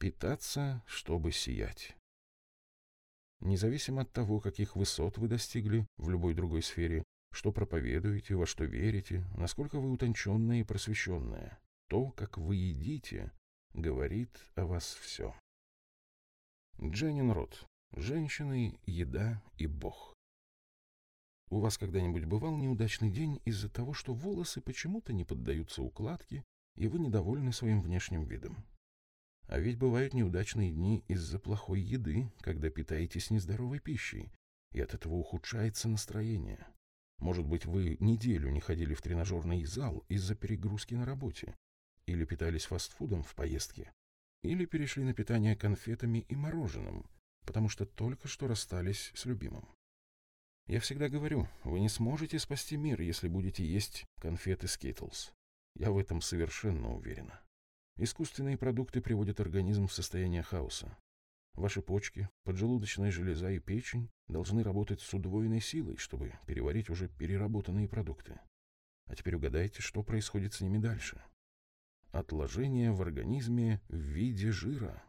Питаться, чтобы сиять. Независимо от того, каких высот вы достигли в любой другой сфере, что проповедуете, во что верите, насколько вы утонченные и просвещенные, то, как вы едите, говорит о вас все. Дженнин Рот. Женщины, еда и Бог. У вас когда-нибудь бывал неудачный день из-за того, что волосы почему-то не поддаются укладке, и вы недовольны своим внешним видом? А ведь бывают неудачные дни из-за плохой еды, когда питаетесь нездоровой пищей, и от этого ухудшается настроение. Может быть, вы неделю не ходили в тренажерный зал из-за перегрузки на работе, или питались фастфудом в поездке, или перешли на питание конфетами и мороженым, потому что только что расстались с любимым. Я всегда говорю, вы не сможете спасти мир, если будете есть конфеты Skittles. Я в этом совершенно уверена. Искусственные продукты приводят организм в состояние хаоса. Ваши почки, поджелудочная железа и печень должны работать с удвоенной силой, чтобы переварить уже переработанные продукты. А теперь угадайте, что происходит с ними дальше. Отложение в организме в виде жира.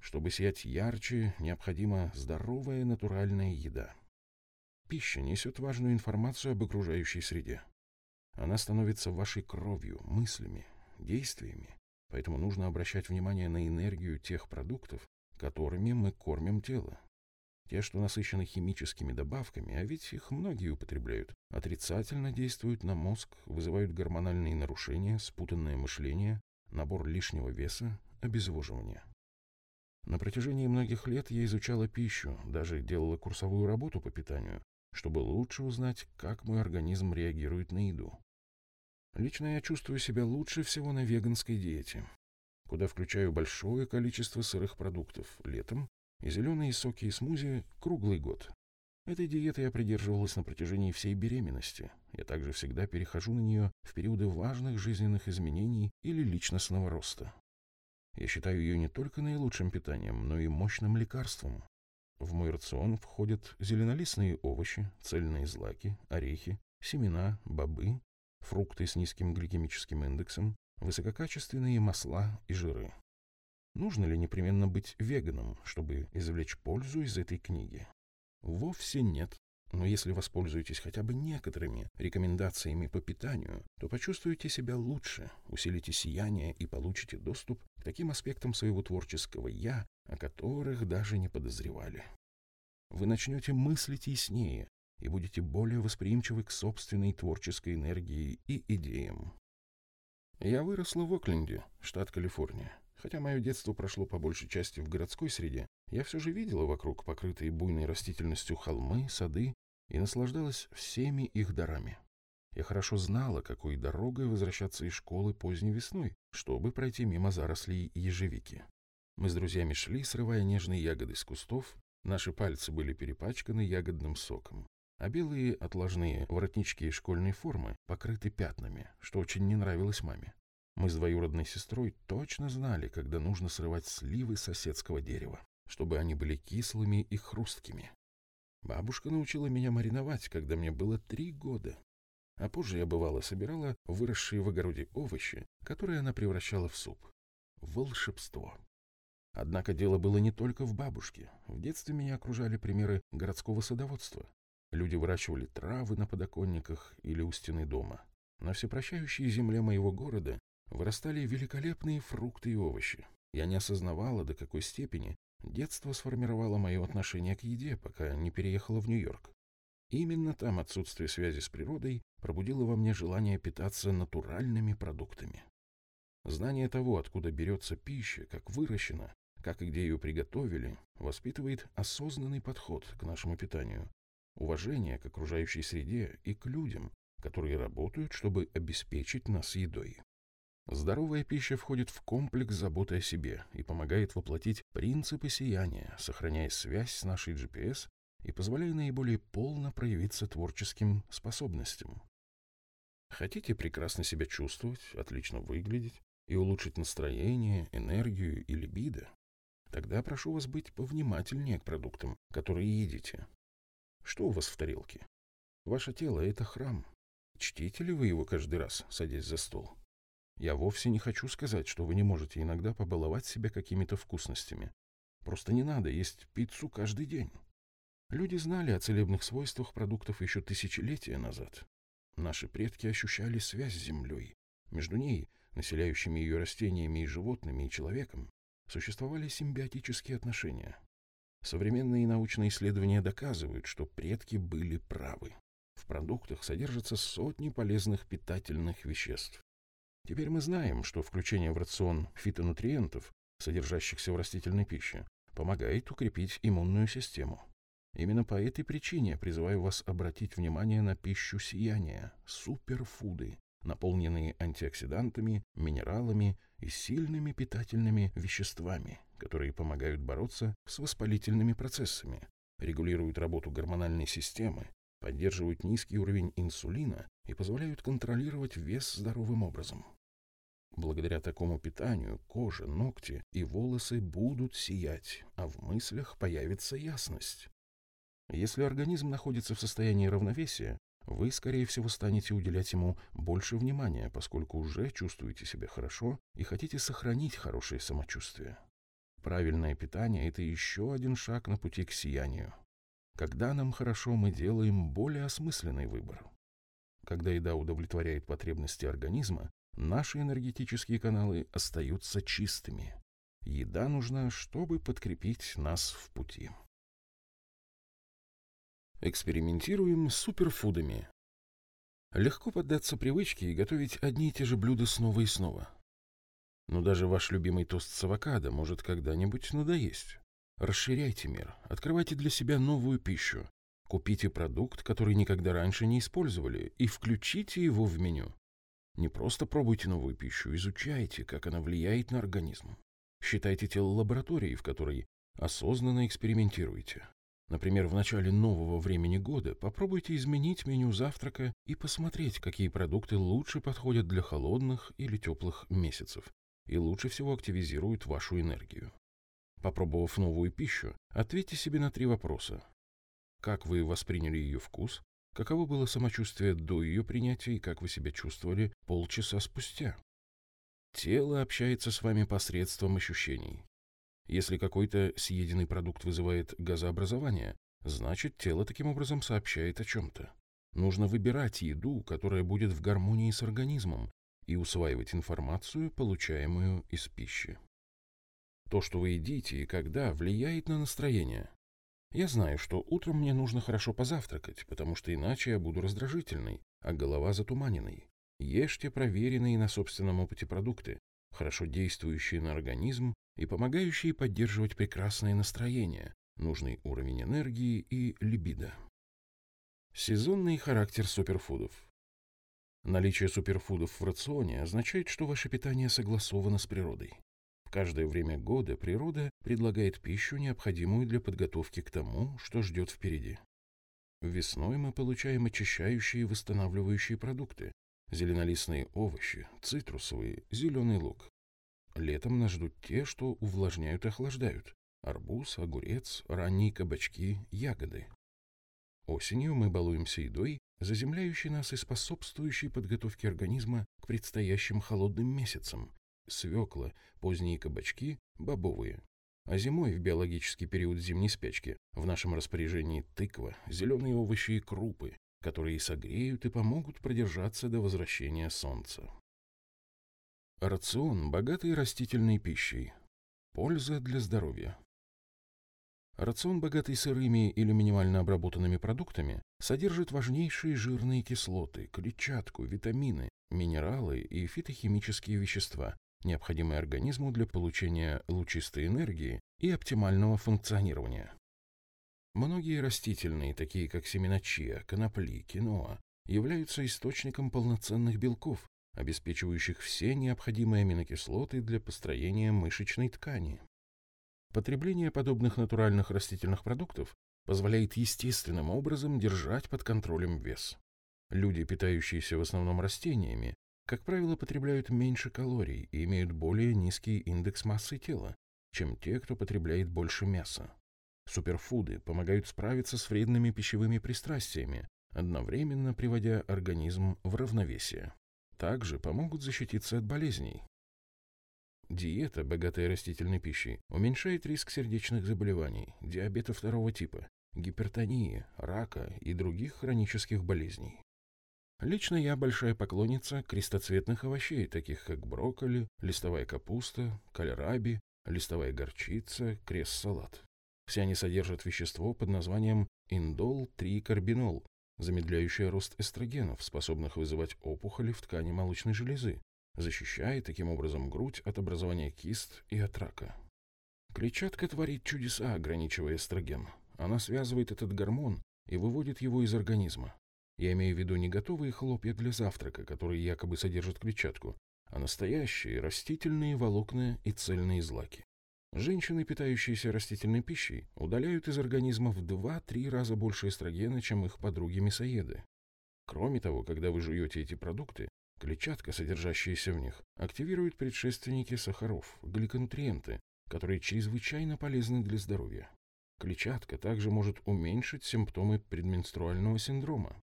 Чтобы сиять ярче, необходима здоровая натуральная еда. Пища несет важную информацию об окружающей среде. Она становится вашей кровью, мыслями, действиями, поэтому нужно обращать внимание на энергию тех продуктов, которыми мы кормим тело. Те, что насыщены химическими добавками, а ведь их многие употребляют, отрицательно действуют на мозг, вызывают гормональные нарушения, спутанное мышление, набор лишнего веса, обезвоживание. На протяжении многих лет я изучала пищу, даже делала курсовую работу по питанию, чтобы лучше узнать, как мой организм реагирует на еду. Лично я чувствую себя лучше всего на веганской диете, куда включаю большое количество сырых продуктов летом и зеленые соки и смузи круглый год. Этой диеты я придерживалась на протяжении всей беременности. Я также всегда перехожу на нее в периоды важных жизненных изменений или личностного роста. Я считаю ее не только наилучшим питанием, но и мощным лекарством. В мой рацион входят зеленолистные овощи, цельные злаки, орехи, семена, бобы, фрукты с низким гликемическим индексом, высококачественные масла и жиры. Нужно ли непременно быть веганом, чтобы извлечь пользу из этой книги? Вовсе нет. Но если воспользуетесь хотя бы некоторыми рекомендациями по питанию, то почувствуете себя лучше, усилите сияние и получите доступ к таким аспектам своего творческого «я», о которых даже не подозревали. Вы начнете мыслить яснее и будете более восприимчивы к собственной творческой энергии и идеям. Я выросла в Окленде, штат Калифорния. Хотя мое детство прошло по большей части в городской среде, я все же видела вокруг покрытые буйной растительностью холмы, сады и наслаждалась всеми их дарами. Я хорошо знала, какой дорогой возвращаться из школы поздней весной, чтобы пройти мимо зарослей ежевики. Мы с друзьями шли, срывая нежные ягоды с кустов, наши пальцы были перепачканы ягодным соком, а белые отложные воротнички школьной формы покрыты пятнами, что очень не нравилось маме. Мы с двоюродной сестрой точно знали, когда нужно срывать сливы соседского дерева, чтобы они были кислыми и хрусткими. Бабушка научила меня мариновать, когда мне было три года. А позже я, бывало, собирала выросшие в огороде овощи, которые она превращала в суп. Волшебство. Однако дело было не только в бабушке. В детстве меня окружали примеры городского садоводства. Люди выращивали травы на подоконниках или у стены дома. На всепрощающей земле моего города вырастали великолепные фрукты и овощи. Я не осознавала, до какой степени детство сформировало мое отношение к еде, пока не переехала в Нью-Йорк. Именно там отсутствие связи с природой пробудило во мне желание питаться натуральными продуктами. Знание того, откуда берется пища, как выращена, как и где ее приготовили, воспитывает осознанный подход к нашему питанию, уважение к окружающей среде и к людям, которые работают, чтобы обеспечить нас едой. Здоровая пища входит в комплекс заботы о себе и помогает воплотить принципы сияния, сохраняя связь с нашей GPS и позволяя наиболее полно проявиться творческим способностям. Хотите прекрасно себя чувствовать, отлично выглядеть и улучшить настроение, энергию и либидо? Тогда прошу вас быть повнимательнее к продуктам, которые едите. Что у вас в тарелке? Ваше тело — это храм. Чтите ли вы его каждый раз, садясь за стол? Я вовсе не хочу сказать, что вы не можете иногда побаловать себя какими-то вкусностями. Просто не надо есть пиццу каждый день. Люди знали о целебных свойствах продуктов еще тысячелетия назад. Наши предки ощущали связь с землей. Между ней, населяющими ее растениями и животными, и человеком, существовали симбиотические отношения. Современные научные исследования доказывают, что предки были правы. В продуктах содержатся сотни полезных питательных веществ. Теперь мы знаем, что включение в рацион фитонутриентов, содержащихся в растительной пище, помогает укрепить иммунную систему. Именно по этой причине призываю вас обратить внимание на пищу сияния, суперфуды, наполненные антиоксидантами, минералами и сильными питательными веществами, которые помогают бороться с воспалительными процессами, регулируют работу гормональной системы, поддерживают низкий уровень инсулина и позволяют контролировать вес здоровым образом. Благодаря такому питанию кожа, ногти и волосы будут сиять, а в мыслях появится ясность. Если организм находится в состоянии равновесия, вы, скорее всего, станете уделять ему больше внимания, поскольку уже чувствуете себя хорошо и хотите сохранить хорошее самочувствие. Правильное питание – это еще один шаг на пути к сиянию. Когда нам хорошо, мы делаем более осмысленный выбор. Когда еда удовлетворяет потребности организма, наши энергетические каналы остаются чистыми. Еда нужна, чтобы подкрепить нас в пути. Экспериментируем с суперфудами. Легко поддаться привычке и готовить одни и те же блюда снова и снова. Но даже ваш любимый тост с авокадо может когда-нибудь надоесть. Расширяйте мир, открывайте для себя новую пищу. Купите продукт, который никогда раньше не использовали, и включите его в меню. Не просто пробуйте новую пищу, изучайте, как она влияет на организм. Считайте тело лабораторией, в которой осознанно экспериментируете. Например, в начале нового времени года попробуйте изменить меню завтрака и посмотреть, какие продукты лучше подходят для холодных или теплых месяцев и лучше всего активизируют вашу энергию. Попробовав новую пищу, ответьте себе на три вопроса. Как вы восприняли ее вкус? Каково было самочувствие до ее принятия и как вы себя чувствовали полчаса спустя? Тело общается с вами посредством ощущений. Если какой-то съеденный продукт вызывает газообразование, значит тело таким образом сообщает о чем-то. Нужно выбирать еду, которая будет в гармонии с организмом, и усваивать информацию, получаемую из пищи. То, что вы едите и когда, влияет на настроение. Я знаю, что утром мне нужно хорошо позавтракать, потому что иначе я буду раздражительной, а голова затуманенной. Ешьте проверенные на собственном опыте продукты, хорошо действующие на организм и помогающие поддерживать прекрасное настроение, нужный уровень энергии и либидо. Сезонный характер суперфудов. Наличие суперфудов в рационе означает, что ваше питание согласовано с природой. В каждое время года природа предлагает пищу, необходимую для подготовки к тому, что ждет впереди. Весной мы получаем очищающие и восстанавливающие продукты, зеленолистные овощи, цитрусовые, зеленый лук. Летом нас ждут те, что увлажняют и охлаждают. Арбуз, огурец, ранние кабачки, ягоды. Осенью мы балуемся едой, заземляющей нас и способствующей подготовке организма к предстоящим холодным месяцам, свекла, поздние кабачки, бобовые. А зимой, в биологический период зимней спячки, в нашем распоряжении тыква, зеленые овощи и крупы, которые согреют и помогут продержаться до возвращения солнца. Рацион, богатый растительной пищей. Польза для здоровья. Рацион, богатый сырыми или минимально обработанными продуктами, содержит важнейшие жирные кислоты, клетчатку, витамины, минералы и фитохимические вещества, необходимые организму для получения лучистой энергии и оптимального функционирования. Многие растительные, такие как семена чиа, конопли, киноа, являются источником полноценных белков, обеспечивающих все необходимые аминокислоты для построения мышечной ткани. Потребление подобных натуральных растительных продуктов позволяет естественным образом держать под контролем вес. Люди, питающиеся в основном растениями, как правило, потребляют меньше калорий и имеют более низкий индекс массы тела, чем те, кто потребляет больше мяса. Суперфуды помогают справиться с вредными пищевыми пристрастиями, одновременно приводя организм в равновесие. также помогут защититься от болезней. Диета, богатая растительной пищей, уменьшает риск сердечных заболеваний, диабета второго типа, гипертонии, рака и других хронических болезней. Лично я большая поклонница крестоцветных овощей, таких как брокколи, листовая капуста, кальраби, листовая горчица, крест-салат. Все они содержат вещество под названием индол-3-карбинол, замедляющее рост эстрогенов, способных вызывать опухоли в ткани молочной железы, защищая таким образом грудь от образования кист и от рака. Клетчатка творит чудеса, ограничивая эстроген. Она связывает этот гормон и выводит его из организма. Я имею в виду не готовые хлопья для завтрака, которые якобы содержат клетчатку, а настоящие растительные волокна и цельные злаки. Женщины, питающиеся растительной пищей, удаляют из организма в 2-3 раза больше эстрогена, чем их подруги-мясоеды. Кроме того, когда вы жуете эти продукты, клетчатка, содержащаяся в них, активирует предшественники сахаров, гликонутриенты, которые чрезвычайно полезны для здоровья. Клетчатка также может уменьшить симптомы предменструального синдрома.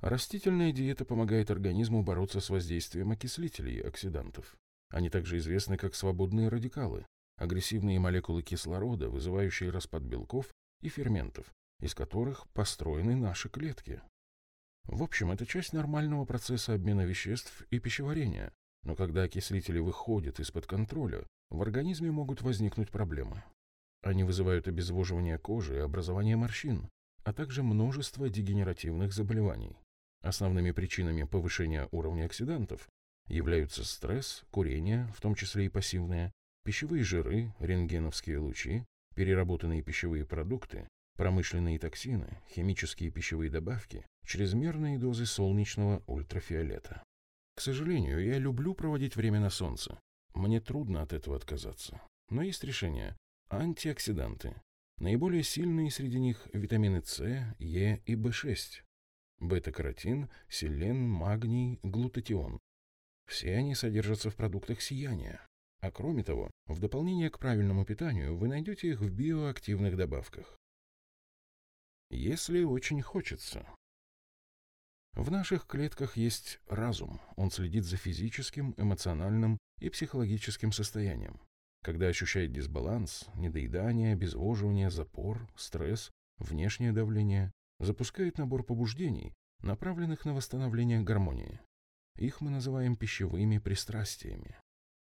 Растительная диета помогает организму бороться с воздействием окислителей и оксидантов. Они также известны как свободные радикалы, агрессивные молекулы кислорода, вызывающие распад белков и ферментов, из которых построены наши клетки. В общем, это часть нормального процесса обмена веществ и пищеварения, но когда окислители выходят из-под контроля, в организме могут возникнуть проблемы. Они вызывают обезвоживание кожи и образование морщин, а также множество дегенеративных заболеваний. Основными причинами повышения уровня оксидантов являются стресс, курение, в том числе и пассивное, Пищевые жиры, рентгеновские лучи, переработанные пищевые продукты, промышленные токсины, химические пищевые добавки, чрезмерные дозы солнечного ультрафиолета. К сожалению, я люблю проводить время на солнце. Мне трудно от этого отказаться. Но есть решение. Антиоксиданты. Наиболее сильные среди них витамины С, Е и В6. Бета-каротин, селен, магний, глутатион. Все они содержатся в продуктах сияния. А кроме того, в дополнение к правильному питанию вы найдете их в биоактивных добавках. Если очень хочется. В наших клетках есть разум. Он следит за физическим, эмоциональным и психологическим состоянием. Когда ощущает дисбаланс, недоедание, обезвоживание, запор, стресс, внешнее давление, запускает набор побуждений, направленных на восстановление гармонии. Их мы называем пищевыми пристрастиями.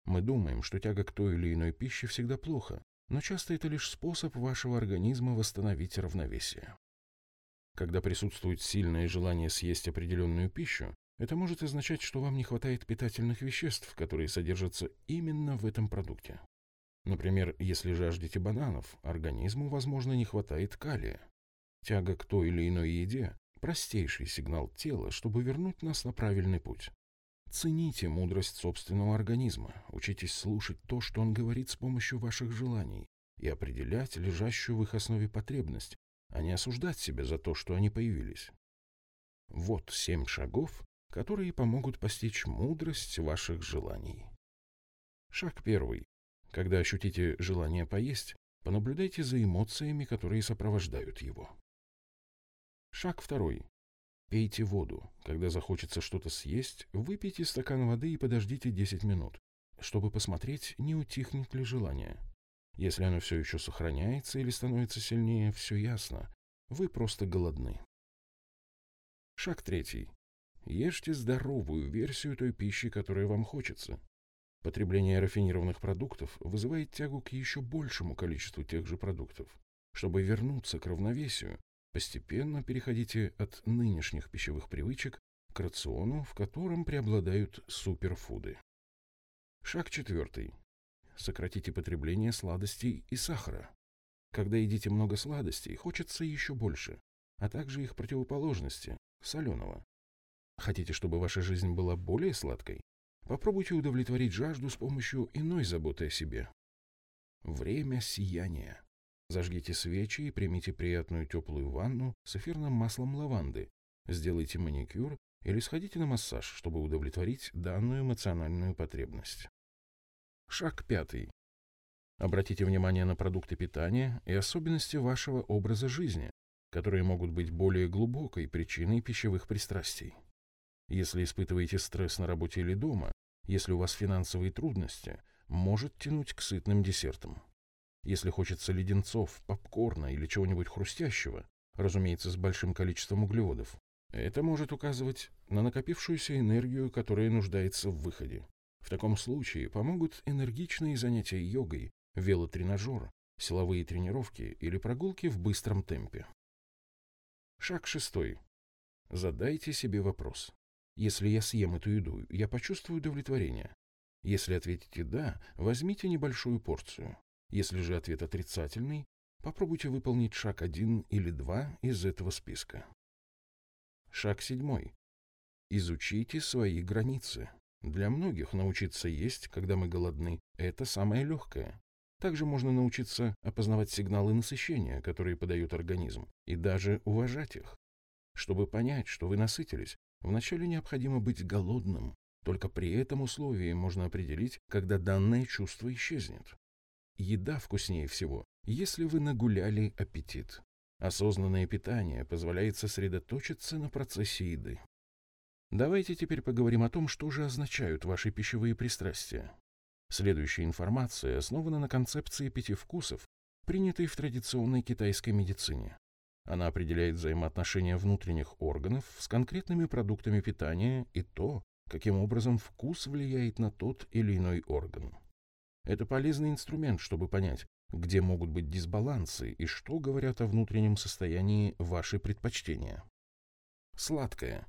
Мы думаем, что тяга к той или иной пище всегда плохо, но часто это лишь способ вашего организма восстановить равновесие. Когда присутствует сильное желание съесть определенную пищу, это может означать, что вам не хватает питательных веществ, которые содержатся именно в этом продукте. Например, если жаждете бананов, организму, возможно, не хватает калия. Тяга к той или иной еде – простейший сигнал тела, чтобы вернуть нас на правильный путь. Цените мудрость собственного организма, учитесь слушать то, что он говорит с помощью ваших желаний, и определять лежащую в их основе потребность, а не осуждать себя за то, что они появились. Вот семь шагов, которые помогут постичь мудрость ваших желаний. Шаг первый. Когда ощутите желание поесть, понаблюдайте за эмоциями, которые сопровождают его. Шаг второй. Пейте воду. Когда захочется что-то съесть, выпейте стакан воды и подождите 10 минут, чтобы посмотреть, не утихнет ли желание. Если оно все еще сохраняется или становится сильнее, все ясно. Вы просто голодны. Шаг третий. Ешьте здоровую версию той пищи, которая вам хочется. Потребление рафинированных продуктов вызывает тягу к еще большему количеству тех же продуктов. Чтобы вернуться к равновесию, Постепенно переходите от нынешних пищевых привычек к рациону, в котором преобладают суперфуды. Шаг четвертый. Сократите потребление сладостей и сахара. Когда едите много сладостей, хочется еще больше, а также их противоположности – соленого. Хотите, чтобы ваша жизнь была более сладкой? Попробуйте удовлетворить жажду с помощью иной заботы о себе. Время сияния. Зажгите свечи и примите приятную теплую ванну с эфирным маслом лаванды. Сделайте маникюр или сходите на массаж, чтобы удовлетворить данную эмоциональную потребность. Шаг пятый. Обратите внимание на продукты питания и особенности вашего образа жизни, которые могут быть более глубокой причиной пищевых пристрастий. Если испытываете стресс на работе или дома, если у вас финансовые трудности, может тянуть к сытным десертам. Если хочется леденцов, попкорна или чего-нибудь хрустящего, разумеется, с большим количеством углеводов, это может указывать на накопившуюся энергию, которая нуждается в выходе. В таком случае помогут энергичные занятия йогой, велотренажер, силовые тренировки или прогулки в быстром темпе. Шаг шестой. Задайте себе вопрос. Если я съем эту еду, я почувствую удовлетворение. Если ответите «да», возьмите небольшую порцию. Если же ответ отрицательный, попробуйте выполнить шаг один или два из этого списка. Шаг седьмой. Изучите свои границы. Для многих научиться есть, когда мы голодны, это самое легкое. Также можно научиться опознавать сигналы насыщения, которые подает организм, и даже уважать их. Чтобы понять, что вы насытились, вначале необходимо быть голодным. Только при этом условии можно определить, когда данное чувство исчезнет. Еда вкуснее всего, если вы нагуляли аппетит. Осознанное питание позволяет сосредоточиться на процессе еды. Давайте теперь поговорим о том, что же означают ваши пищевые пристрастия. Следующая информация основана на концепции пяти вкусов, принятой в традиционной китайской медицине. Она определяет взаимоотношения внутренних органов с конкретными продуктами питания и то, каким образом вкус влияет на тот или иной орган. Это полезный инструмент, чтобы понять, где могут быть дисбалансы и что говорят о внутреннем состоянии ваши предпочтения. Сладкое.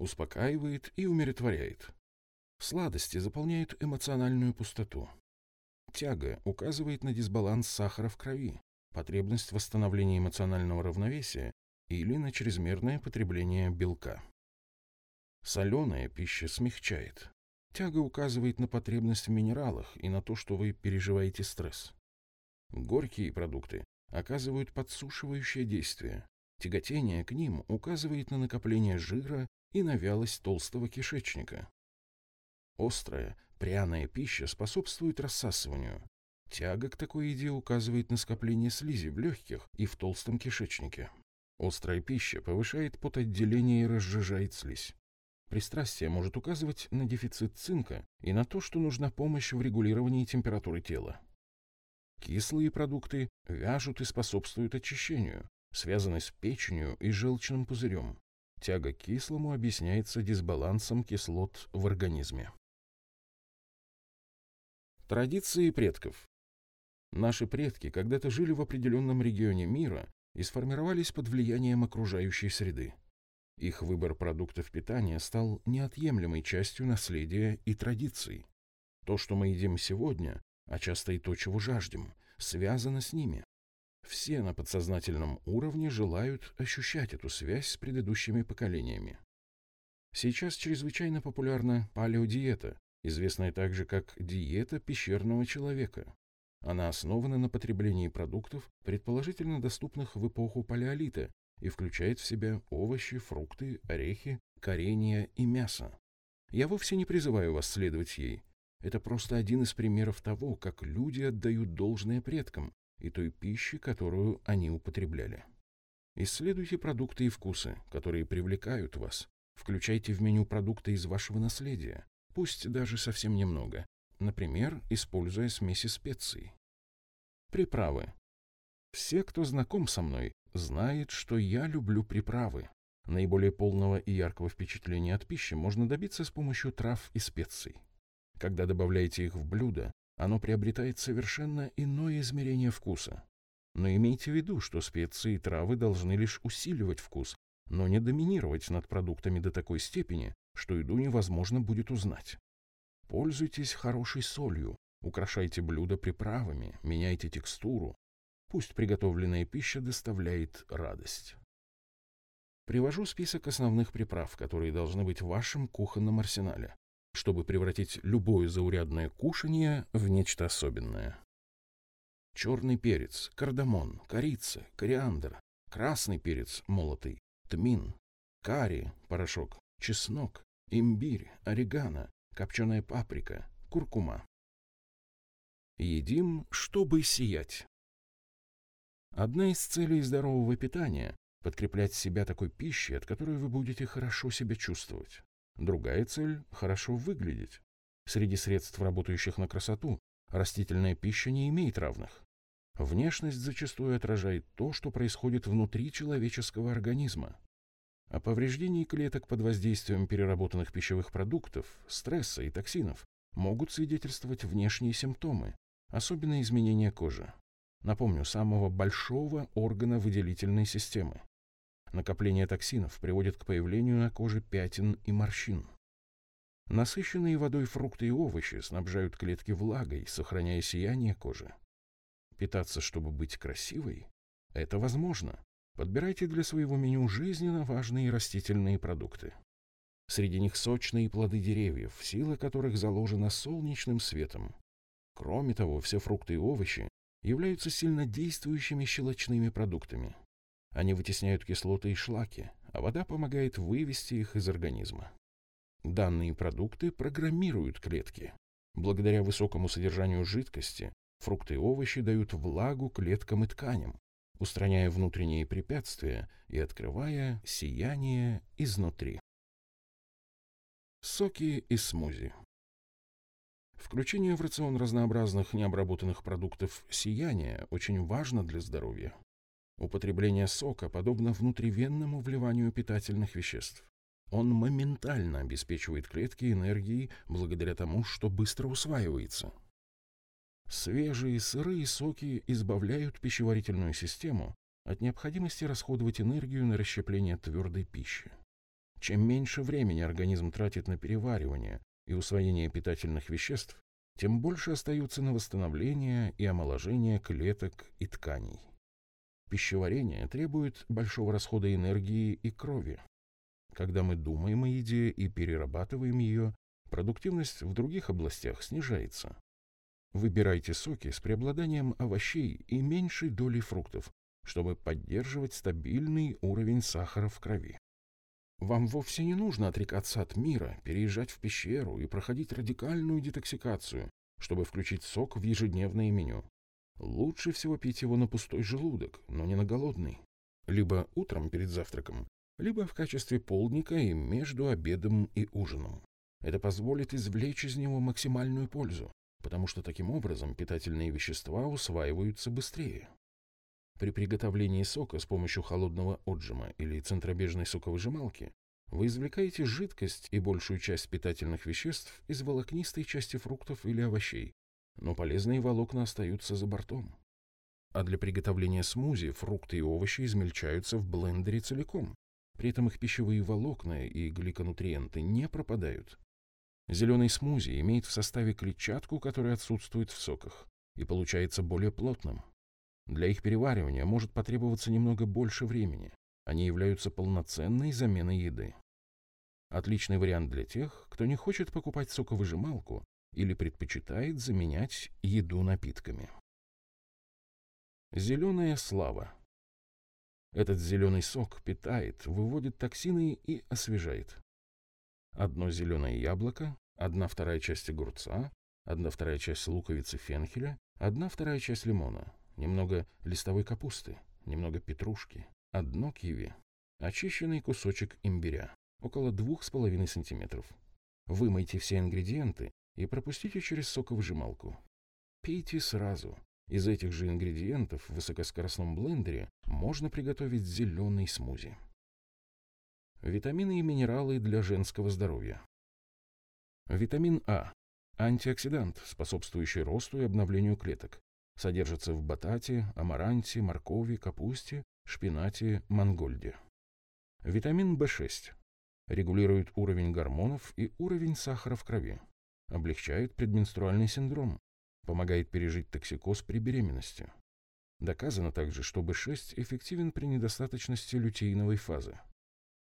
Успокаивает и умиротворяет. Сладости заполняют эмоциональную пустоту. Тяга указывает на дисбаланс сахара в крови, потребность восстановления эмоционального равновесия или на чрезмерное потребление белка. Соленая пища смягчает. Тяга указывает на потребность в минералах и на то, что вы переживаете стресс. Горькие продукты оказывают подсушивающее действие. Тяготение к ним указывает на накопление жира и на вялость толстого кишечника. Острая, пряная пища способствует рассасыванию. Тяга к такой еде указывает на скопление слизи в легких и в толстом кишечнике. Острая пища повышает потоотделение и разжижает слизь. Пристрастие может указывать на дефицит цинка и на то, что нужна помощь в регулировании температуры тела. Кислые продукты вяжут и способствуют очищению, связаны с печенью и желчным пузырем. Тяга к кислому объясняется дисбалансом кислот в организме. Традиции предков. Наши предки когда-то жили в определенном регионе мира и сформировались под влиянием окружающей среды. Их выбор продуктов питания стал неотъемлемой частью наследия и традиций. То, что мы едим сегодня, а часто и то, чего жаждем, связано с ними. Все на подсознательном уровне желают ощущать эту связь с предыдущими поколениями. Сейчас чрезвычайно популярна палеодиета, известная также как диета пещерного человека. Она основана на потреблении продуктов, предположительно доступных в эпоху палеолита, и включает в себя овощи, фрукты, орехи, коренья и мясо. Я вовсе не призываю вас следовать ей. Это просто один из примеров того, как люди отдают должное предкам и той пище, которую они употребляли. Исследуйте продукты и вкусы, которые привлекают вас. Включайте в меню продукты из вашего наследия, пусть даже совсем немного, например, используя смеси специй. Приправы. Все, кто знаком со мной, знает, что я люблю приправы. Наиболее полного и яркого впечатления от пищи можно добиться с помощью трав и специй. Когда добавляете их в блюдо, оно приобретает совершенно иное измерение вкуса. Но имейте в виду, что специи и травы должны лишь усиливать вкус, но не доминировать над продуктами до такой степени, что еду невозможно будет узнать. Пользуйтесь хорошей солью, украшайте блюдо приправами, меняйте текстуру, Пусть приготовленная пища доставляет радость. Привожу список основных приправ, которые должны быть в вашем кухонном арсенале, чтобы превратить любое заурядное кушанье в нечто особенное. Черный перец, кардамон, корица, кориандр, красный перец молотый, тмин, карри, порошок, чеснок, имбирь, орегано, копченая паприка, куркума. Едим, чтобы сиять. Одна из целей здорового питания – подкреплять себя такой пищей, от которой вы будете хорошо себя чувствовать. Другая цель – хорошо выглядеть. Среди средств, работающих на красоту, растительная пища не имеет равных. Внешность зачастую отражает то, что происходит внутри человеческого организма. О повреждении клеток под воздействием переработанных пищевых продуктов, стресса и токсинов могут свидетельствовать внешние симптомы, особенно изменения кожи. Напомню, самого большого органа выделительной системы. Накопление токсинов приводит к появлению на коже пятен и морщин. Насыщенные водой фрукты и овощи снабжают клетки влагой, сохраняя сияние кожи. Питаться, чтобы быть красивой? Это возможно. Подбирайте для своего меню жизненно важные растительные продукты. Среди них сочные плоды деревьев, сила которых заложена солнечным светом. Кроме того, все фрукты и овощи являются сильно действующими щелочными продуктами. Они вытесняют кислоты и шлаки, а вода помогает вывести их из организма. Данные продукты программируют клетки. Благодаря высокому содержанию жидкости фрукты и овощи дают влагу клеткам и тканям, устраняя внутренние препятствия и открывая сияние изнутри. Соки и смузи Включение в рацион разнообразных необработанных продуктов сияния очень важно для здоровья. Употребление сока подобно внутривенному вливанию питательных веществ. Он моментально обеспечивает клетки энергией благодаря тому, что быстро усваивается. Свежие сырые соки избавляют пищеварительную систему от необходимости расходовать энергию на расщепление твердой пищи. Чем меньше времени организм тратит на переваривание и усвоение питательных веществ, тем больше остаются на восстановление и омоложение клеток и тканей. Пищеварение требует большого расхода энергии и крови. Когда мы думаем о еде и перерабатываем ее, продуктивность в других областях снижается. Выбирайте соки с преобладанием овощей и меньшей долей фруктов, чтобы поддерживать стабильный уровень сахара в крови. Вам вовсе не нужно отрекаться от мира, переезжать в пещеру и проходить радикальную детоксикацию, чтобы включить сок в ежедневное меню. Лучше всего пить его на пустой желудок, но не на голодный. Либо утром перед завтраком, либо в качестве полдника и между обедом и ужином. Это позволит извлечь из него максимальную пользу, потому что таким образом питательные вещества усваиваются быстрее. При приготовлении сока с помощью холодного отжима или центробежной соковыжималки вы извлекаете жидкость и большую часть питательных веществ из волокнистой части фруктов или овощей, но полезные волокна остаются за бортом. А для приготовления смузи фрукты и овощи измельчаются в блендере целиком. При этом их пищевые волокна и гликонутриенты не пропадают. Зеленый смузи имеет в составе клетчатку, которая отсутствует в соках, и получается более плотным. Для их переваривания может потребоваться немного больше времени. Они являются полноценной заменой еды. Отличный вариант для тех, кто не хочет покупать соковыжималку или предпочитает заменять еду напитками. Зеленая слава. Этот зеленый сок питает, выводит токсины и освежает. Одно зеленое яблоко, одна вторая часть огурца, одна вторая часть луковицы фенхеля, одна вторая часть лимона, немного листовой капусты, немного петрушки, одно киви, очищенный кусочек имбиря, около 2,5 см. Вымойте все ингредиенты и пропустите через соковыжималку. Пейте сразу. Из этих же ингредиентов в высокоскоростном блендере можно приготовить зеленый смузи. Витамины и минералы для женского здоровья. Витамин А – антиоксидант, способствующий росту и обновлению клеток. Содержится в батате, амаранте, моркови, капусте, шпинате, мангольде. Витамин В6 регулирует уровень гормонов и уровень сахара в крови облегчает предменструальный синдром, помогает пережить токсикоз при беременности. Доказано также, что B6 эффективен при недостаточности лютеиновой фазы.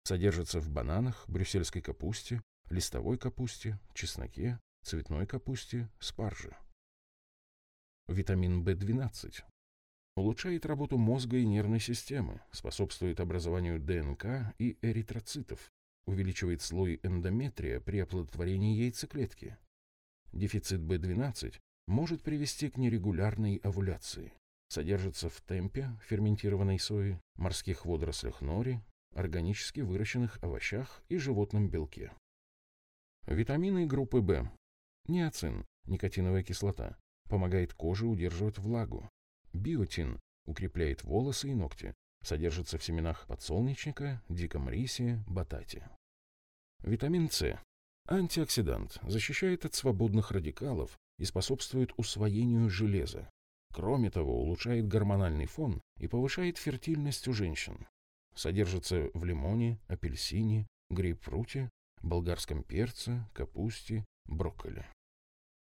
Содержится в бананах, брюссельской капусте, листовой капусте, чесноке, цветной капусте, спарже. Витамин В12 улучшает работу мозга и нервной системы, способствует образованию ДНК и эритроцитов, увеличивает слой эндометрия при оплодотворении яйцеклетки, Дефицит B12 может привести к нерегулярной овуляции. Содержится в темпе, ферментированной сои, морских водорослях нори, органически выращенных овощах и животном белке. Витамины группы В. Ниацин, никотиновая кислота, помогает коже удерживать влагу. Биотин укрепляет волосы и ногти, содержится в семенах подсолнечника, диком рисе, батате. Витамин С. Антиоксидант, защищает от свободных радикалов и способствует усвоению железа. Кроме того, улучшает гормональный фон и повышает фертильность у женщин. Содержится в лимоне, апельсине, грейпфруте, болгарском перце, капусте, брокколи.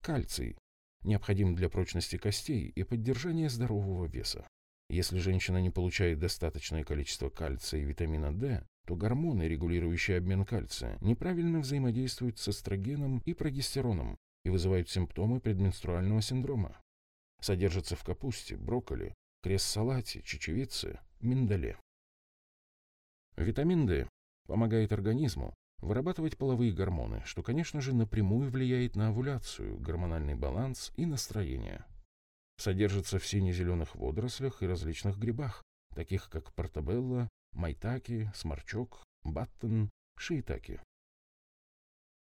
Кальций необходим для прочности костей и поддержания здорового веса. Если женщина не получает достаточное количество кальция и витамина D, то гормоны, регулирующие обмен кальция, неправильно взаимодействуют с эстрогеном и прогестероном и вызывают симптомы предменструального синдрома. Содержится в капусте, брокколи, крест-салате, чечевице, миндале. Витамин D помогает организму вырабатывать половые гормоны, что, конечно же, напрямую влияет на овуляцию, гормональный баланс и настроение. Содержится в сине-зеленых водорослях и различных грибах, таких как портабелла, майтаки, сморчок, баттон, шиитаки.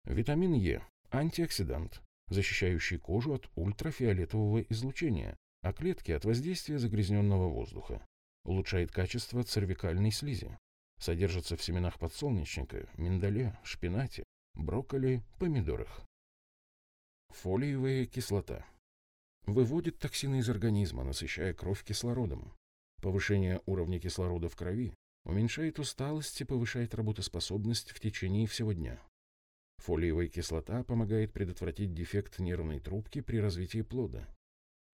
Витамин Е – антиоксидант, защищающий кожу от ультрафиолетового излучения, а клетки от воздействия загрязненного воздуха. Улучшает качество цервикальной слизи. Содержится в семенах подсолнечника, миндале, шпинате, брокколи, помидорах. Фолиевая кислота. Выводит токсины из организма, насыщая кровь кислородом. Повышение уровня кислорода в крови уменьшает усталость и повышает работоспособность в течение всего дня. Фолиевая кислота помогает предотвратить дефект нервной трубки при развитии плода.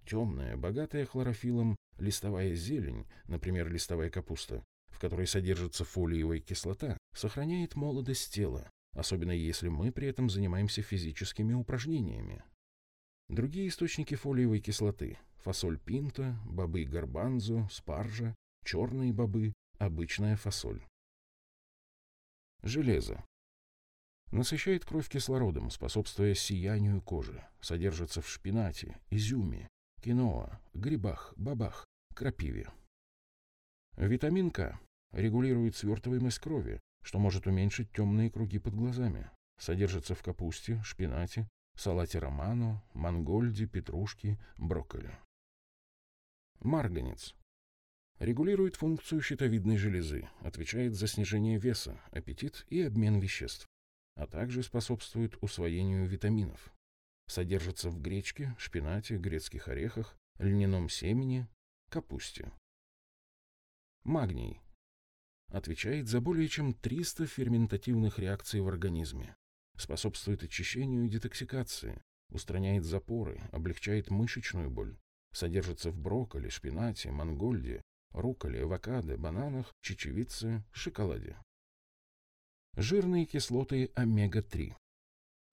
Темная, богатая хлорофилом листовая зелень, например, листовая капуста, в которой содержится фолиевая кислота, сохраняет молодость тела, особенно если мы при этом занимаемся физическими упражнениями. Другие источники фолиевой кислоты – фасоль пинта, бобы гарбанзо, спаржа, черные бобы, обычная фасоль. Железо. Насыщает кровь кислородом, способствуя сиянию кожи. Содержится в шпинате, изюме, киноа, грибах, бобах, крапиве. Витамин К регулирует свертываемость крови, что может уменьшить темные круги под глазами. Содержится в капусте, шпинате, салате романо, мангольде, петрушке, брокколи. Марганец. Регулирует функцию щитовидной железы, отвечает за снижение веса, аппетит и обмен веществ, а также способствует усвоению витаминов. Содержится в гречке, шпинате, грецких орехах, льняном семени, капусте. Магний. Отвечает за более чем 300 ферментативных реакций в организме. Способствует очищению и детоксикации. Устраняет запоры, облегчает мышечную боль. Содержится в брокколи, шпинате, мангольде, рукколе, авокадо, бананах, чечевице, шоколаде. Жирные кислоты омега-3.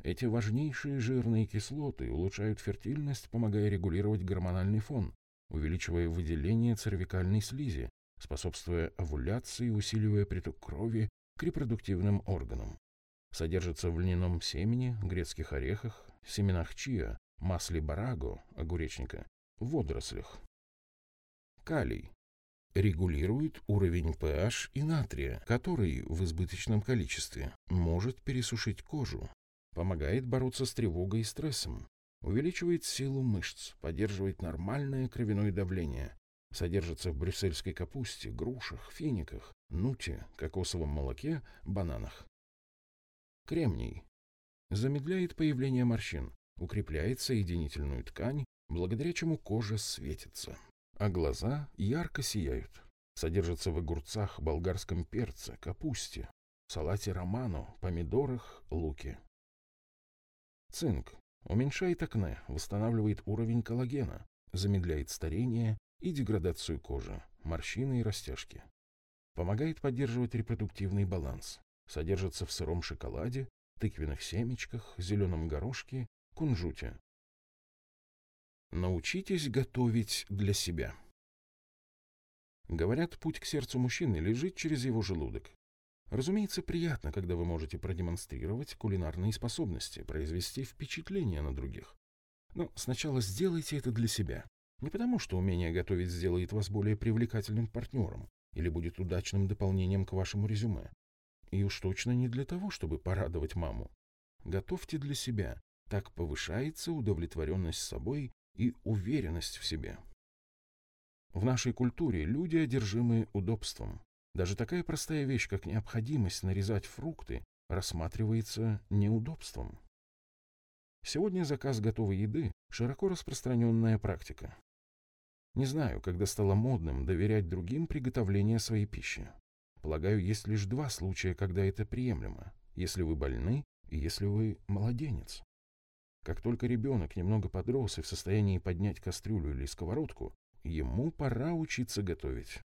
Эти важнейшие жирные кислоты улучшают фертильность, помогая регулировать гормональный фон, увеличивая выделение цервикальной слизи, способствуя овуляции усиливая приток крови к репродуктивным органам. Содержится в льняном семени, грецких орехах, семенах чиа, масле бараго, огуречника, водорослях. Калий. Регулирует уровень pH и натрия, который в избыточном количестве может пересушить кожу. Помогает бороться с тревогой и стрессом. Увеличивает силу мышц, поддерживает нормальное кровяное давление, Содержится в брюссельской капусте, грушах, финиках, нуте, кокосовом молоке, бананах. Кремний. Замедляет появление морщин, укрепляет соединительную ткань, благодаря чему кожа светится, а глаза ярко сияют. Содержится в огурцах, болгарском перце, капусте, салате романо, помидорах, луке. Цинк. Уменьшает акне, восстанавливает уровень коллагена, замедляет старение, и деградацию кожи, морщины и растяжки. Помогает поддерживать репродуктивный баланс. Содержится в сыром шоколаде, тыквенных семечках, зеленом горошке, кунжуте. Научитесь готовить для себя. Говорят, путь к сердцу мужчины лежит через его желудок. Разумеется, приятно, когда вы можете продемонстрировать кулинарные способности, произвести впечатление на других. Но сначала сделайте это для себя. Не потому, что умение готовить сделает вас более привлекательным партнером или будет удачным дополнением к вашему резюме. И уж точно не для того, чтобы порадовать маму. Готовьте для себя. Так повышается удовлетворенность собой и уверенность в себе. В нашей культуре люди одержимы удобством. Даже такая простая вещь, как необходимость нарезать фрукты, рассматривается неудобством. Сегодня заказ готовой еды – широко распространенная практика. Не знаю, когда стало модным доверять другим приготовление своей пищи. Полагаю, есть лишь два случая, когда это приемлемо. Если вы больны и если вы младенец. Как только ребенок немного подрос и в состоянии поднять кастрюлю или сковородку, ему пора учиться готовить.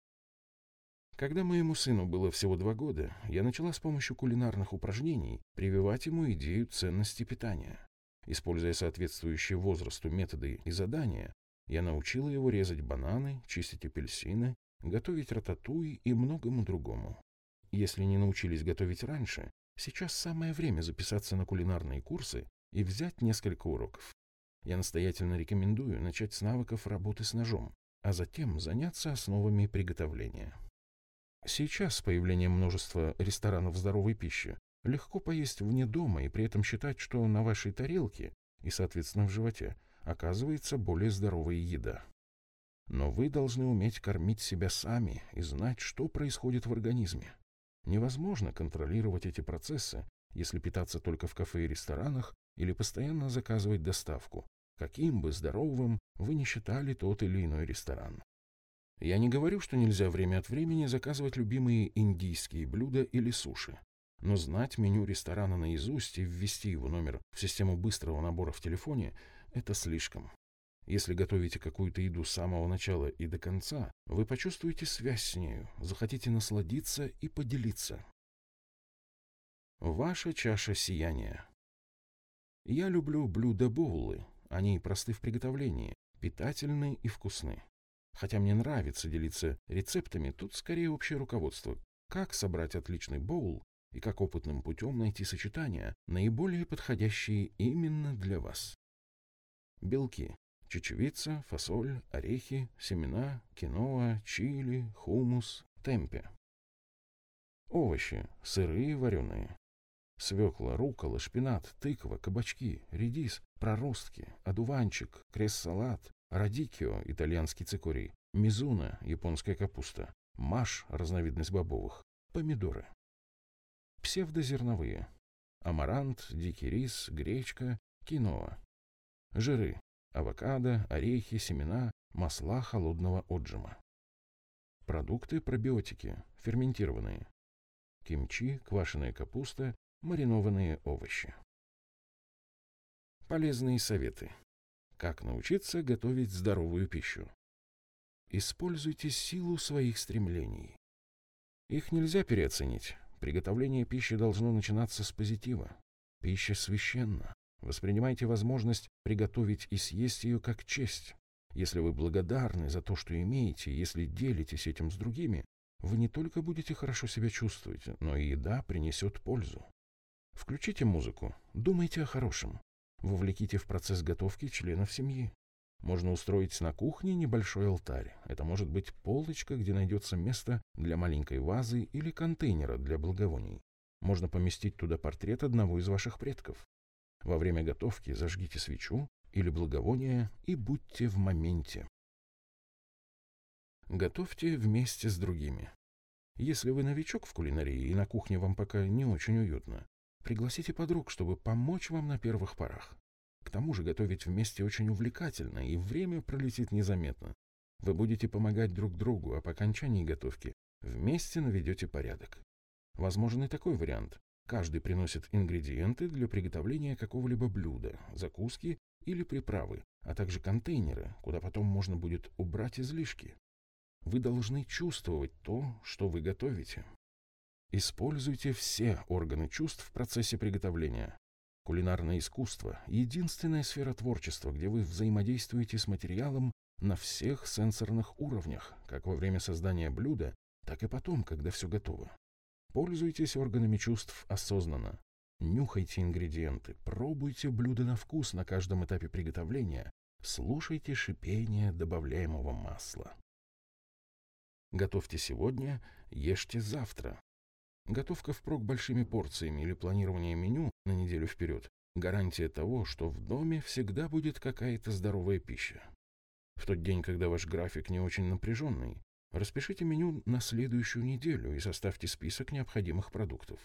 Когда моему сыну было всего два года, я начала с помощью кулинарных упражнений прививать ему идею ценности питания. Используя соответствующие возрасту методы и задания, я научила его резать бананы, чистить апельсины, готовить рататуй и многому другому. Если не научились готовить раньше, сейчас самое время записаться на кулинарные курсы и взять несколько уроков. Я настоятельно рекомендую начать с навыков работы с ножом, а затем заняться основами приготовления. Сейчас, с появлением множества ресторанов здоровой пищи, легко поесть вне дома и при этом считать, что на вашей тарелке и, соответственно, в животе оказывается более здоровая еда. Но вы должны уметь кормить себя сами и знать, что происходит в организме. Невозможно контролировать эти процессы, если питаться только в кафе и ресторанах или постоянно заказывать доставку, каким бы здоровым вы не считали тот или иной ресторан. Я не говорю, что нельзя время от времени заказывать любимые индийские блюда или суши. Но знать меню ресторана наизусть и ввести его номер в систему быстрого набора в телефоне – это слишком. Если готовите какую-то еду с самого начала и до конца, вы почувствуете связь с нею, захотите насладиться и поделиться. Ваша чаша сияния. Я люблю блюда-боулы. Они просты в приготовлении, питательны и вкусны. Хотя мне нравится делиться рецептами, тут скорее общее руководство. Как собрать отличный боул и как опытным путем найти сочетания, наиболее подходящие именно для вас. Белки. Чечевица, фасоль, орехи, семена, киноа, чили, хумус, темпе. Овощи. Сырые, вареные. Свекла, рукола, шпинат, тыква, кабачки, редис, проростки, одуванчик, крест-салат, радикио, итальянский цикорий, мизуна, японская капуста, маш, разновидность бобовых, помидоры. Псевдозерновые. Амарант, дикий рис, гречка, киноа. Жиры. Авокадо, орехи, семена, масла холодного отжима. Продукты пробиотики, ферментированные. Кимчи, квашеная капуста, маринованные овощи. Полезные советы. Как научиться готовить здоровую пищу? Используйте силу своих стремлений. Их нельзя переоценить. Приготовление пищи должно начинаться с позитива. Пища священна. Воспринимайте возможность приготовить и съесть ее как честь. Если вы благодарны за то, что имеете, если делитесь этим с другими, вы не только будете хорошо себя чувствовать, но и еда принесет пользу. Включите музыку, думайте о хорошем. Вовлеките в процесс готовки членов семьи. Можно устроить на кухне небольшой алтарь. Это может быть полочка, где найдется место для маленькой вазы или контейнера для благовоний. Можно поместить туда портрет одного из ваших предков. Во время готовки зажгите свечу или благовоние и будьте в моменте. Готовьте вместе с другими. Если вы новичок в кулинарии и на кухне вам пока не очень уютно, Пригласите подруг, чтобы помочь вам на первых порах. К тому же готовить вместе очень увлекательно, и время пролетит незаметно. Вы будете помогать друг другу, а по окончании готовки вместе наведете порядок. Возможен и такой вариант. Каждый приносит ингредиенты для приготовления какого-либо блюда, закуски или приправы, а также контейнеры, куда потом можно будет убрать излишки. Вы должны чувствовать то, что вы готовите. Используйте все органы чувств в процессе приготовления. Кулинарное искусство – единственная сфера творчества, где вы взаимодействуете с материалом на всех сенсорных уровнях, как во время создания блюда, так и потом, когда все готово. Пользуйтесь органами чувств осознанно. Нюхайте ингредиенты, пробуйте блюда на вкус на каждом этапе приготовления, слушайте шипение добавляемого масла. Готовьте сегодня, ешьте завтра. Готовка впрок большими порциями или планирование меню на неделю вперед – гарантия того, что в доме всегда будет какая-то здоровая пища. В тот день, когда ваш график не очень напряженный, распишите меню на следующую неделю и составьте список необходимых продуктов.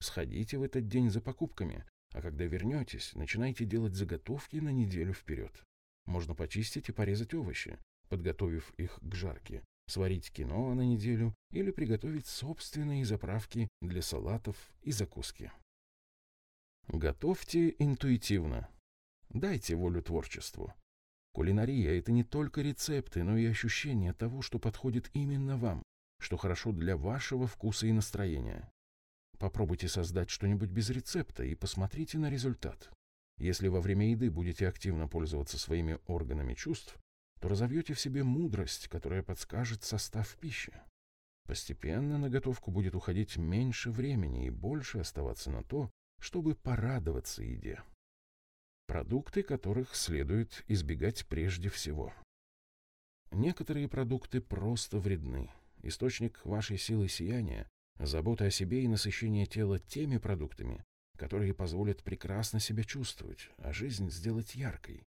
Сходите в этот день за покупками, а когда вернетесь, начинайте делать заготовки на неделю вперед. Можно почистить и порезать овощи, подготовив их к жарке, сварить кино на неделю или приготовить собственные заправки для салатов и закуски. Готовьте интуитивно. Дайте волю творчеству. Кулинария – это не только рецепты, но и ощущение того, что подходит именно вам, что хорошо для вашего вкуса и настроения. Попробуйте создать что-нибудь без рецепта и посмотрите на результат. Если во время еды будете активно пользоваться своими органами чувств, то разовьете в себе мудрость, которая подскажет состав пищи. Постепенно на готовку будет уходить меньше времени и больше оставаться на то, чтобы порадоваться еде. Продукты, которых следует избегать прежде всего. Некоторые продукты просто вредны. Источник вашей силы сияния Забота о себе и насыщение тела теми продуктами, которые позволят прекрасно себя чувствовать, а жизнь сделать яркой.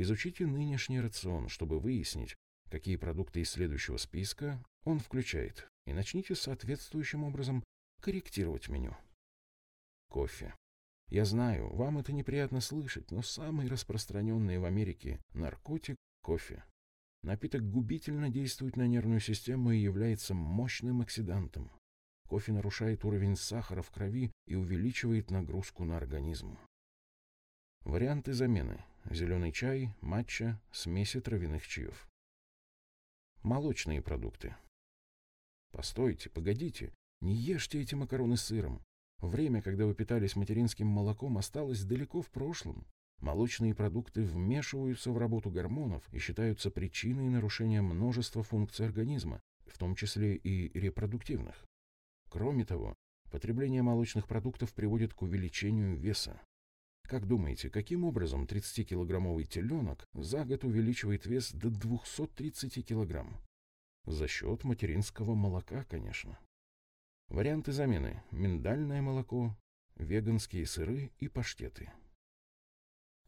Изучите нынешний рацион, чтобы выяснить, какие продукты из следующего списка он включает, и начните соответствующим образом корректировать меню. Кофе. Я знаю, вам это неприятно слышать, но самый распространенный в Америке наркотик – кофе. Напиток губительно действует на нервную систему и является мощным оксидантом. Кофе нарушает уровень сахара в крови и увеличивает нагрузку на организм. Варианты замены. Зеленый чай, матча, смеси травяных чаев. Молочные продукты. Постойте, погодите, не ешьте эти макароны с сыром. Время, когда вы питались материнским молоком, осталось далеко в прошлом. Молочные продукты вмешиваются в работу гормонов и считаются причиной нарушения множества функций организма, в том числе и репродуктивных. Кроме того, потребление молочных продуктов приводит к увеличению веса. Как думаете, каким образом 30-килограммовый теленок за год увеличивает вес до 230 килограмм? За счет материнского молока, конечно. Варианты замены – миндальное молоко, веганские сыры и паштеты.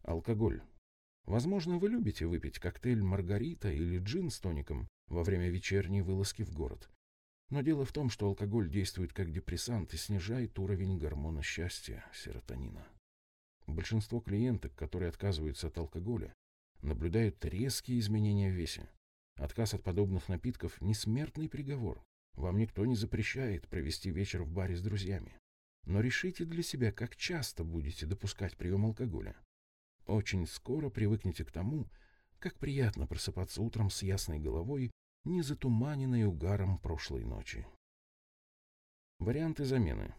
Алкоголь. Возможно, вы любите выпить коктейль «Маргарита» или джин с тоником во время вечерней вылазки в город. Но дело в том, что алкоголь действует как депрессант и снижает уровень гормона счастья – серотонина. Большинство клиенток, которые отказываются от алкоголя, наблюдают резкие изменения в весе. Отказ от подобных напитков – не смертный приговор. Вам никто не запрещает провести вечер в баре с друзьями. Но решите для себя, как часто будете допускать прием алкоголя. Очень скоро привыкнете к тому, как приятно просыпаться утром с ясной головой не затуманенной угаром прошлой ночи. Варианты замены.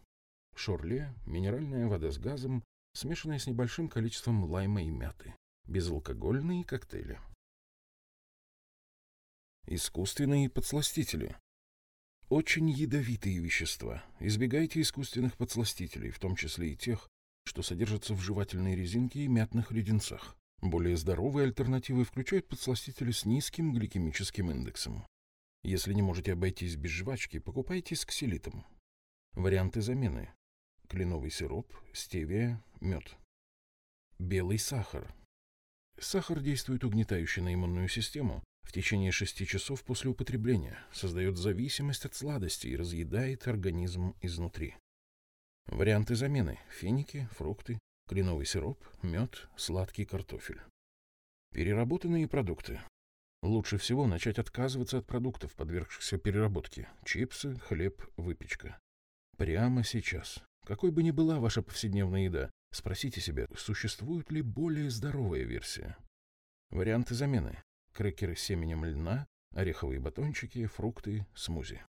Шорле, минеральная вода с газом, смешанная с небольшим количеством лайма и мяты. Безалкогольные коктейли. Искусственные подсластители. Очень ядовитые вещества. Избегайте искусственных подсластителей, в том числе и тех, что содержатся в жевательной резинке и мятных леденцах. Более здоровые альтернативы включают подсластители с низким гликемическим индексом. Если не можете обойтись без жвачки, покупайте с ксилитом. Варианты замены. Кленовый сироп, стевия, мед. Белый сахар. Сахар действует угнетающе на иммунную систему в течение 6 часов после употребления, создает зависимость от сладости и разъедает организм изнутри. Варианты замены. Финики, фрукты, кленовый сироп, мед, сладкий картофель. Переработанные продукты. Лучше всего начать отказываться от продуктов, подвергшихся переработке. Чипсы, хлеб, выпечка. Прямо сейчас. Какой бы ни была ваша повседневная еда, спросите себя, существует ли более здоровая версия. Варианты замены. Крекеры с семенем льна, ореховые батончики, фрукты, смузи.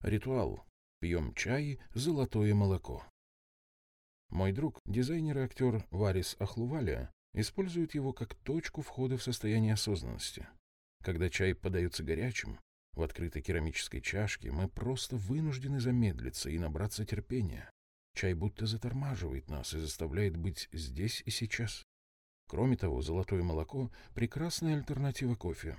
Ритуал. Пьем чай, золотое молоко. Мой друг, дизайнер и актер Варис Ахлуваля, использует его как точку входа в состояние осознанности. Когда чай подается горячим, в открытой керамической чашке, мы просто вынуждены замедлиться и набраться терпения. Чай будто затормаживает нас и заставляет быть здесь и сейчас. Кроме того, золотое молоко – прекрасная альтернатива кофе.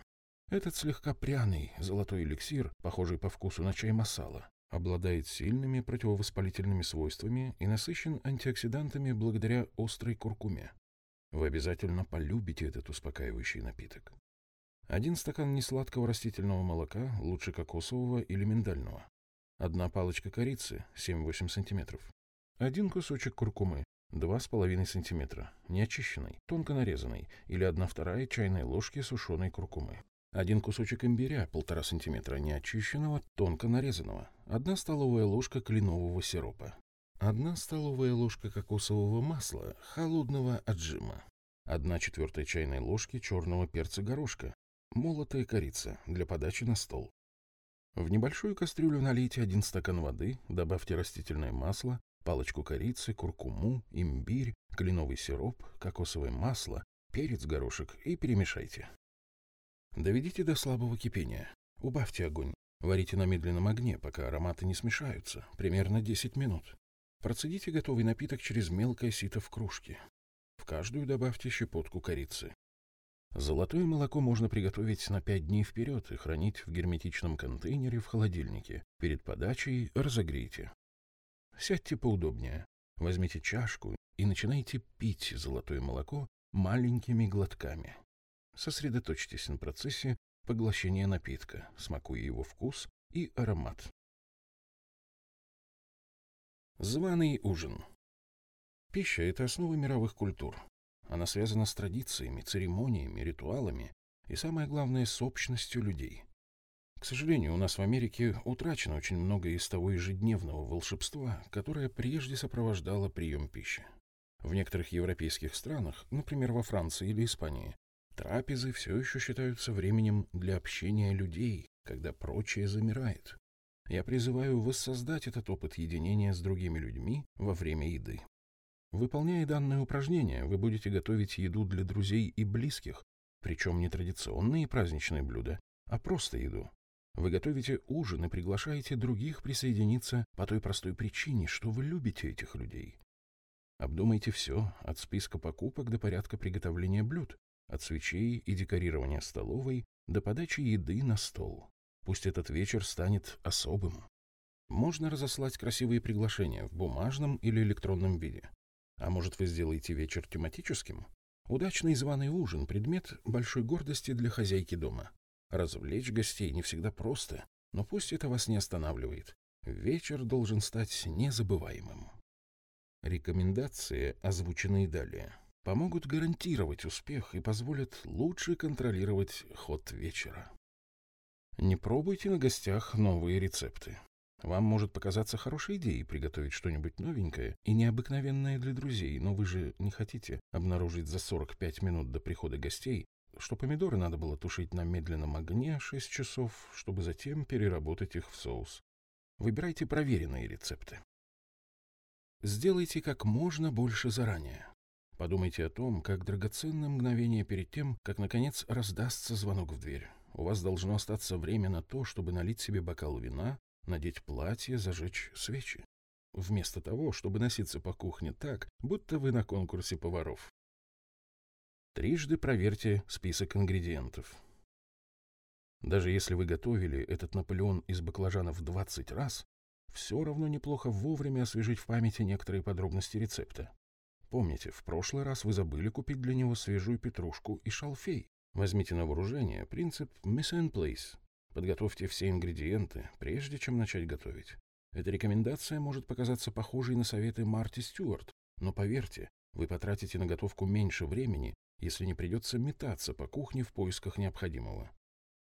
Этот слегка пряный золотой эликсир, похожий по вкусу на чай масала, обладает сильными противовоспалительными свойствами и насыщен антиоксидантами благодаря острой куркуме. Вы обязательно полюбите этот успокаивающий напиток. Один стакан несладкого растительного молока, лучше кокосового или миндального. Одна палочка корицы, 7-8 см. Один кусочек куркумы, 2,5 см, неочищенной, тонко нарезанной, или 1 вторая чайной ложки сушеной куркумы. Один кусочек имбиря, 1,5 см, неочищенного, тонко нарезанного. Одна столовая ложка кленового сиропа. Одна столовая ложка кокосового масла, холодного отжима. Одна четвертая чайной ложки черного перца горошка. Молотая корица для подачи на стол. В небольшую кастрюлю налейте один стакан воды, добавьте растительное масло, палочку корицы, куркуму, имбирь, кленовый сироп, кокосовое масло, перец, горошек и перемешайте. Доведите до слабого кипения. Убавьте огонь. Варите на медленном огне, пока ароматы не смешаются, примерно 10 минут. Процедите готовый напиток через мелкое сито в кружке. В каждую добавьте щепотку корицы. Золотое молоко можно приготовить на 5 дней вперед и хранить в герметичном контейнере в холодильнике. Перед подачей разогрейте. Сядьте поудобнее, возьмите чашку и начинайте пить золотое молоко маленькими глотками. Сосредоточьтесь на процессе поглощения напитка, смакуя его вкус и аромат. Званый ужин. Пища – это основа мировых культур. Она связана с традициями, церемониями, ритуалами и, самое главное, с общностью людей. К сожалению, у нас в Америке утрачено очень много из того ежедневного волшебства, которое прежде сопровождало прием пищи. В некоторых европейских странах, например, во Франции или Испании, трапезы все еще считаются временем для общения людей, когда прочее замирает. Я призываю воссоздать этот опыт единения с другими людьми во время еды. Выполняя данное упражнение, вы будете готовить еду для друзей и близких, причем не традиционные праздничные блюда, а просто еду. Вы готовите ужин и приглашаете других присоединиться по той простой причине, что вы любите этих людей. Обдумайте все, от списка покупок до порядка приготовления блюд, от свечей и декорирования столовой до подачи еды на стол. Пусть этот вечер станет особым. Можно разослать красивые приглашения в бумажном или электронном виде. А может, вы сделаете вечер тематическим? Удачный званый ужин – предмет большой гордости для хозяйки дома. Развлечь гостей не всегда просто, но пусть это вас не останавливает. Вечер должен стать незабываемым. Рекомендации, озвученные далее, помогут гарантировать успех и позволят лучше контролировать ход вечера. Не пробуйте на гостях новые рецепты. Вам может показаться хорошей идеей приготовить что-нибудь новенькое и необыкновенное для друзей, но вы же не хотите обнаружить за 45 минут до прихода гостей, что помидоры надо было тушить на медленном огне 6 часов, чтобы затем переработать их в соус. Выбирайте проверенные рецепты. Сделайте как можно больше заранее. Подумайте о том, как драгоценное мгновение перед тем, как, наконец, раздастся звонок в дверь. У вас должно остаться время на то, чтобы налить себе бокал вина надеть платье, зажечь свечи. Вместо того, чтобы носиться по кухне так, будто вы на конкурсе поваров. Трижды проверьте список ингредиентов. Даже если вы готовили этот Наполеон из баклажанов 20 раз, все равно неплохо вовремя освежить в памяти некоторые подробности рецепта. Помните, в прошлый раз вы забыли купить для него свежую петрушку и шалфей. Возьмите на вооружение принцип «miss and place» Подготовьте все ингредиенты, прежде чем начать готовить. Эта рекомендация может показаться похожей на советы Марти Стюарт, но поверьте, вы потратите на готовку меньше времени, если не придется метаться по кухне в поисках необходимого.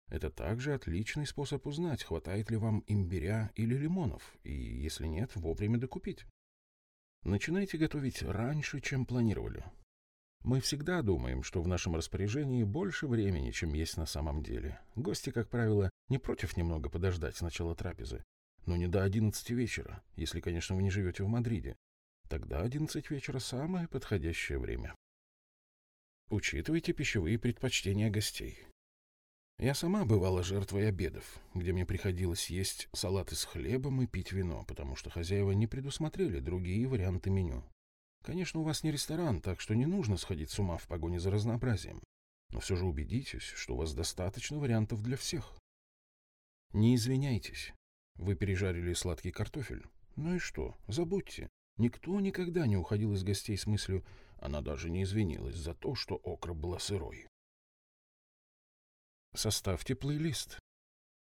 Это также отличный способ узнать, хватает ли вам имбиря или лимонов, и, если нет, вовремя докупить. Начинайте готовить раньше, чем планировали. Мы всегда думаем, что в нашем распоряжении больше времени, чем есть на самом деле. Гости, как правило, не против немного подождать начала трапезы. Но не до одиннадцати вечера, если, конечно, вы не живете в Мадриде. Тогда одиннадцать вечера – самое подходящее время. Учитывайте пищевые предпочтения гостей. Я сама бывала жертвой обедов, где мне приходилось есть салаты с хлебом и пить вино, потому что хозяева не предусмотрели другие варианты меню. Конечно, у вас не ресторан, так что не нужно сходить с ума в погоне за разнообразием. Но все же убедитесь, что у вас достаточно вариантов для всех. Не извиняйтесь. Вы пережарили сладкий картофель. Ну и что? Забудьте. Никто никогда не уходил из гостей с мыслью, она даже не извинилась за то, что окра была сырой. Составьте плейлист.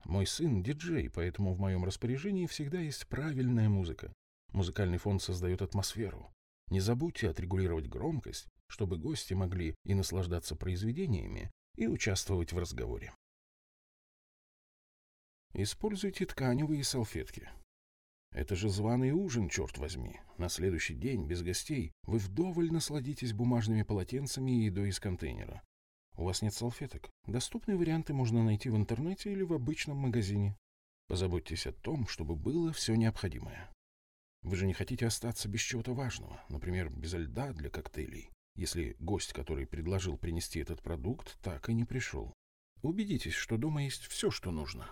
Мой сын — диджей, поэтому в моем распоряжении всегда есть правильная музыка. Музыкальный фон создает атмосферу. Не забудьте отрегулировать громкость, чтобы гости могли и наслаждаться произведениями, и участвовать в разговоре. Используйте тканевые салфетки. Это же званый ужин, черт возьми. На следующий день, без гостей, вы вдоволь насладитесь бумажными полотенцами и едой из контейнера. У вас нет салфеток? Доступные варианты можно найти в интернете или в обычном магазине. Позаботьтесь о том, чтобы было все необходимое. Вы же не хотите остаться без чего-то важного, например, без льда для коктейлей, если гость, который предложил принести этот продукт, так и не пришел. Убедитесь, что дома есть все, что нужно.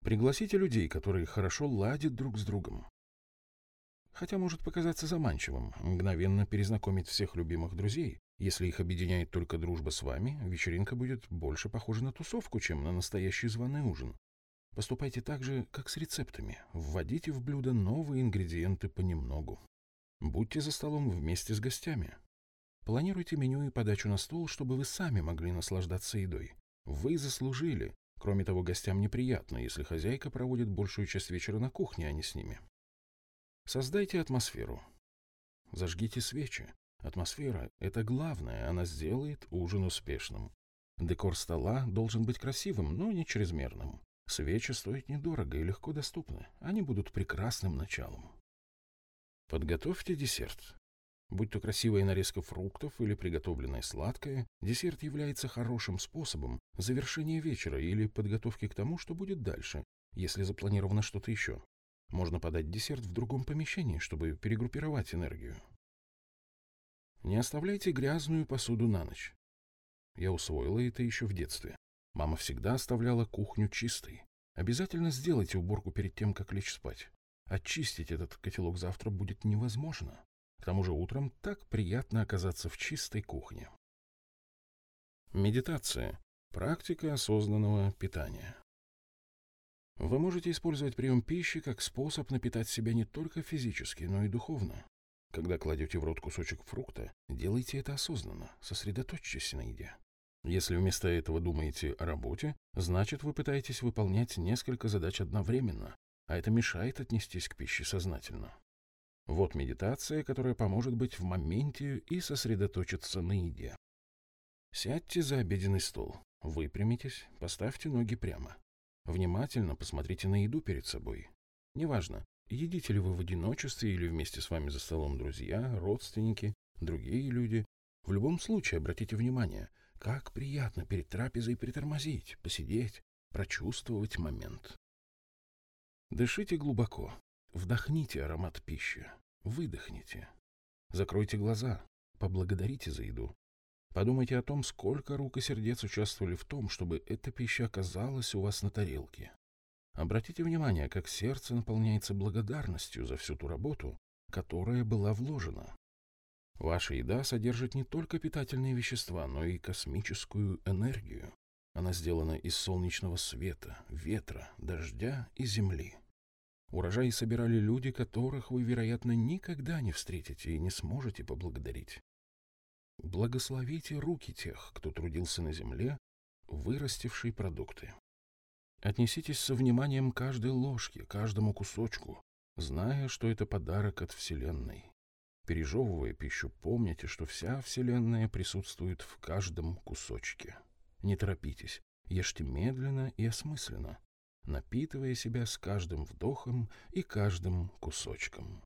Пригласите людей, которые хорошо ладят друг с другом. Хотя может показаться заманчивым мгновенно перезнакомить всех любимых друзей. Если их объединяет только дружба с вами, вечеринка будет больше похожа на тусовку, чем на настоящий званый ужин. Поступайте так же, как с рецептами. Вводите в блюдо новые ингредиенты понемногу. Будьте за столом вместе с гостями. Планируйте меню и подачу на стол, чтобы вы сами могли наслаждаться едой. Вы заслужили, Кроме того, гостям неприятно, если хозяйка проводит большую часть вечера на кухне, а не с ними. Создайте атмосферу. Зажгите свечи. Атмосфера — это главное, она сделает ужин успешным. Декор стола должен быть красивым, но не чрезмерным. Свечи стоят недорого и легко доступны. Они будут прекрасным началом. Подготовьте десерт. Будь то красивая нарезка фруктов или приготовленное сладкое, десерт является хорошим способом завершения вечера или подготовки к тому, что будет дальше, если запланировано что-то еще. Можно подать десерт в другом помещении, чтобы перегруппировать энергию. Не оставляйте грязную посуду на ночь. Я усвоила это еще в детстве. Мама всегда оставляла кухню чистой. Обязательно сделайте уборку перед тем, как лечь спать. Очистить этот котелок завтра будет невозможно. К тому же утром так приятно оказаться в чистой кухне. Медитация. Практика осознанного питания. Вы можете использовать прием пищи как способ напитать себя не только физически, но и духовно. Когда кладете в рот кусочек фрукта, делайте это осознанно, сосредоточьтесь на еде. Если вместо этого думаете о работе, значит вы пытаетесь выполнять несколько задач одновременно, а это мешает отнестись к пище сознательно. Вот медитация, которая поможет быть в моменте и сосредоточиться на еде. Сядьте за обеденный стол, выпрямитесь, поставьте ноги прямо. Внимательно посмотрите на еду перед собой. Неважно, едите ли вы в одиночестве или вместе с вами за столом друзья, родственники, другие люди. В любом случае обратите внимание, как приятно перед трапезой притормозить, посидеть, прочувствовать момент. Дышите глубоко, Вдохните аромат пищи, выдохните. Закройте глаза, поблагодарите за еду. Подумайте о том, сколько рук и сердец участвовали в том, чтобы эта пища оказалась у вас на тарелке. Обратите внимание, как сердце наполняется благодарностью за всю ту работу, которая была вложена. Ваша еда содержит не только питательные вещества, но и космическую энергию. Она сделана из солнечного света, ветра, дождя и земли. Урожай собирали люди, которых вы, вероятно, никогда не встретите и не сможете поблагодарить. Благословите руки тех, кто трудился на земле, вырастившие продукты. Отнеситесь со вниманием каждой ложке, каждому кусочку, зная, что это подарок от Вселенной. Пережевывая пищу, помните, что вся Вселенная присутствует в каждом кусочке. Не торопитесь, ешьте медленно и осмысленно, напитывая себя с каждым вдохом и каждым кусочком.